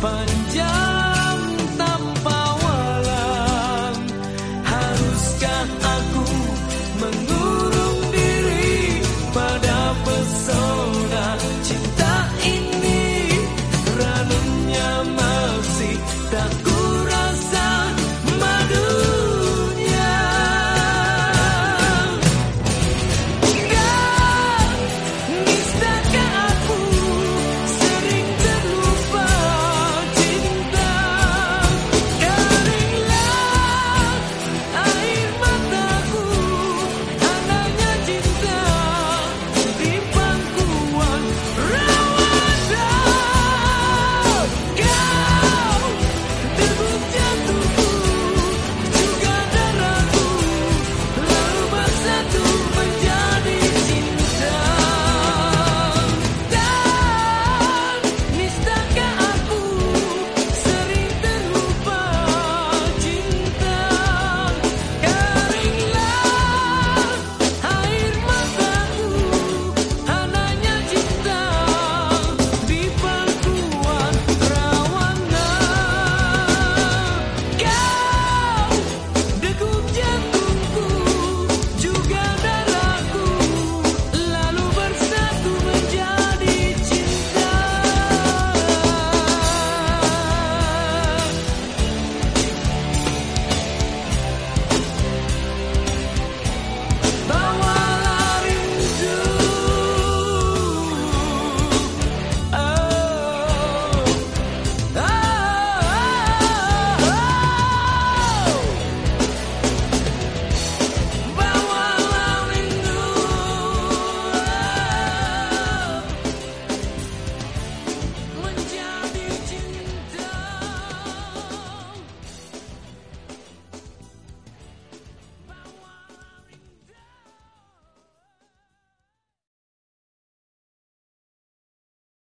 company